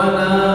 ربنا